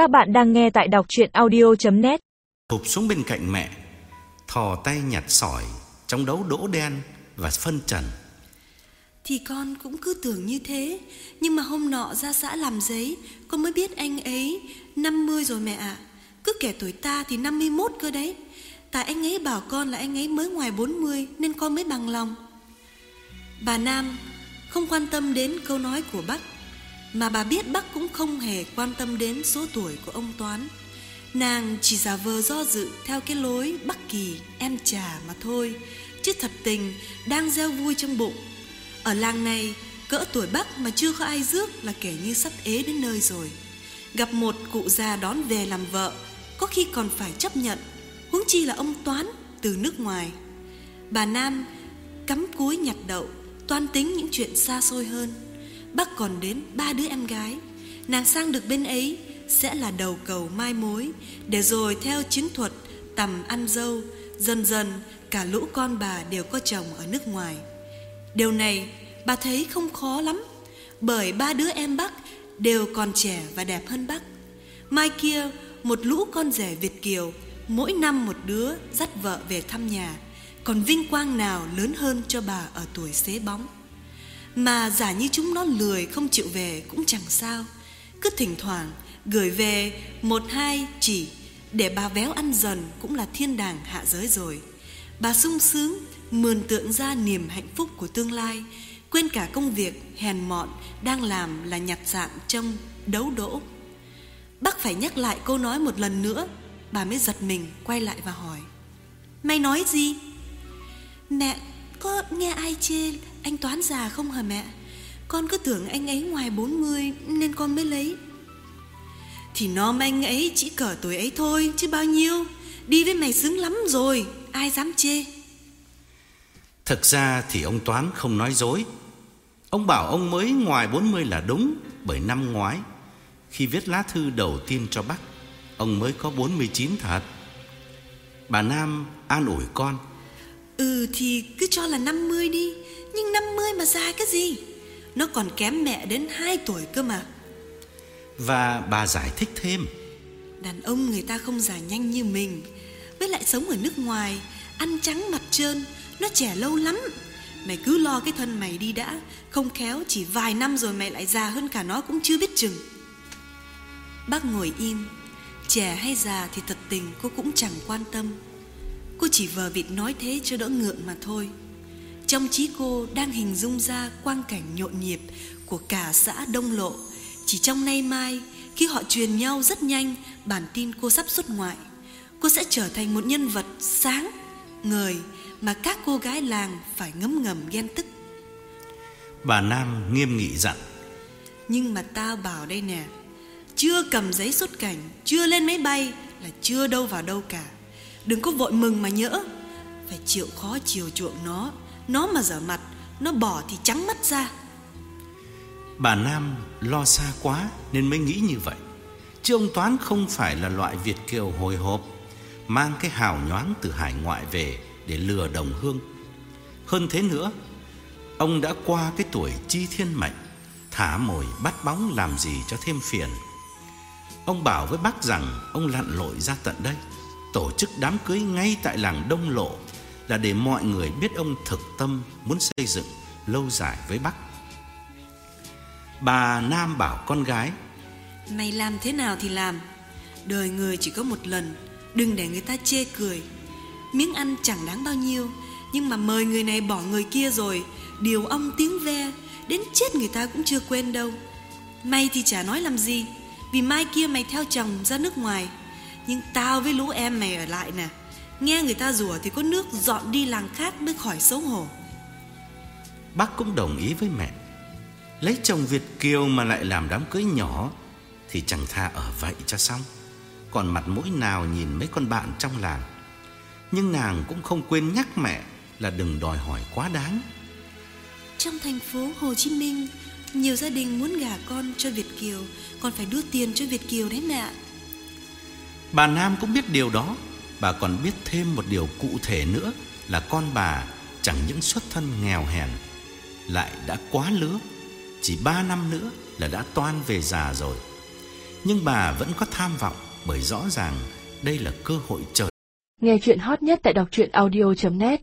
Các bạn đang nghe tại đọc chuyện audio.net Hụp xuống bên cạnh mẹ Thò tay nhặt sỏi Trong đấu đỗ đen và phân trần. Thì con cũng cứ tưởng như thế Nhưng mà hôm nọ ra xã làm giấy Con mới biết anh ấy 50 rồi mẹ ạ. Cứ kẻ tuổi ta thì 51 cơ đấy. Tại anh ấy bảo con là anh ấy mới ngoài 40 Nên con mới bằng lòng. Bà Nam không quan tâm đến câu nói của bác mà bà biết bác cũng không hề quan tâm đến số tuổi của ông Toán. Nàng chỉ giả vờ do dự theo cái lối Bắc Kỳ em trà mà thôi, Chứ thật tình đang gieo vui trong bụng. Ở làng này, cỡ tuổi Bắc mà chưa có ai rước là kẻ như sắp ế đến nơi rồi. Gặp một cụ già đón về làm vợ, Có khi còn phải chấp nhận, Huống chi là ông Toán từ nước ngoài. Bà Nam cắm cúi nhặt đậu, Toan tính những chuyện xa xôi hơn. Bác còn đến ba đứa em gái. Nàng sang được bên ấy Sẽ là đầu cầu mai mối, Để rồi theo chiến thuật Tầm ăn dâu, Dần dần cả lũ con bà đều có chồng ở nước ngoài. Điều này bà thấy không khó lắm, Bởi ba đứa em bác Đều còn trẻ và đẹp hơn bác. Mai kia, một lũ con rể Việt Kiều, Mỗi năm một đứa dắt vợ về thăm nhà, còn vinh quang nào lớn hơn cho bà ở tuổi xế bóng. Mà giả như chúng nó lười không chịu về cũng chẳng sao. Cứ thỉnh thoảng gửi về một hai chỉ Để bà véo ăn dần cũng là thiên đàng hạ giới rồi. Bà sung sướng mường tượng ra niềm hạnh phúc của tương lai, Quên cả công việc hèn mọn đang làm là nhặt sạn trong đấu đỗ. Bác phải nhắc lại câu nói một lần nữa, Bà mới giật mình quay lại và hỏi, Mày nói gì? Mẹ, có nghe ai chê anh Toán già không hả mẹ? Con cứ tưởng anh ấy ngoài 40 nên con mới lấy. Thì nó anh ấy chỉ cỡ tuổi ấy thôi, chứ bao nhiêu? Đi với mày sướng lắm rồi, Ai dám chê? Thực ra thì ông Toán không nói dối. Ông bảo ông mới ngoài 40 là đúng, Bởi năm ngoái, Khi viết lá thư đầu tiên cho bác, Ông mới có 49 thật. Bà Nam an ủi con. Ừ thì cứ cho là 50 đi. Nhưng 50 mà già cái gì? Nó còn kém mẹ đến 2 tuổi cơ mà. Và bà giải thích thêm. Đàn ông người ta không già nhanh như mình. Với lại sống ở nước ngoài Ăn trắng mặt trơn Nó trẻ lâu lắm. Mày cứ lo cái thân mày đi đã. Không khéo chỉ vài năm rồi mày lại già hơn cả nó cũng chưa biết chừng. Bác ngồi im. Trẻ hay già thì thật tình cô cũng chẳng quan tâm Cô chỉ vờ vịt nói thế cho đỡ ngượng mà thôi. Trong trí cô đang hình dung ra quang cảnh nhộn nhịp Của cả xã Đông Lộ Chỉ trong nay mai Khi họ truyền nhau rất nhanh Bản tin cô sắp xuất ngoại Cô sẽ trở thành một nhân vật sáng Ngời Mà các cô gái làng phải ngấm ngầm ghen tức. Bà Nam nghiêm nghị dặn Nhưng mà tao bảo đây nè Chưa cầm giấy xuất cảnh Chưa lên máy bay Là chưa đâu vào đâu cả Đừng có vội mừng mà nhỡ Phải chịu khó chiều chuộng nó. Nó mà dở mặt, Nó bỏ thì trắng mắt ra. Bà Nam lo xa quá Nên mới nghĩ như vậy. Chứ ông Toán không phải là loại Việt Kiều hồi hộp, Mang cái hào nhoáng từ hải ngoại về Để lừa đồng hương. Hơn thế nữa, Ông đã qua cái tuổi chi thiên mệnh, Thả mồi bắt bóng làm gì cho thêm phiền. Ông bảo với bác rằng Ông lặn lội ra tận đây tổ chức đám cưới ngay tại làng Đông Lộ là để mọi người biết ông thực tâm muốn xây dựng lâu dài với Bắc. Bà Nam bảo con gái Mày làm thế nào thì làm? Đời người chỉ có một lần, Đừng để người ta chê cười. Miếng ăn chẳng đáng bao nhiêu, Nhưng mà mời người này bỏ người kia rồi, Điều ông tiếng ve, Đến chết người ta cũng chưa quên đâu. Mày thì chả nói làm gì, Vì mai kia mày theo chồng ra nước ngoài nhưng tao với lũ em mày ở lại nè. Nghe người ta rủa thì có nước dọn đi làng khác mới khỏi xấu hổ. Bác cũng đồng ý với mẹ. Lấy chồng Việt Kiều mà lại làm đám cưới nhỏ Thì chẳng tha ở vậy cho xong. Còn mặt mũi nào nhìn mấy con bạn trong làng. Nhưng nàng cũng không quên nhắc mẹ Là đừng đòi hỏi quá đáng. Trong thành phố Hồ Chí Minh Nhiều gia đình muốn gả con cho Việt Kiều Còn phải đưa tiền cho Việt Kiều đấy mẹ Bà Nam cũng biết điều đó. Bà còn biết thêm một điều cụ thể nữa Là con bà chẳng những xuất thân nghèo hèn, Lại đã quá lứa. Chỉ ba năm nữa là đã toan về già rồi. Nhưng bà vẫn có tham vọng bởi rõ ràng đây là cơ hội trời. Nghe chuyện hot nhất tại đọc truyện audio.net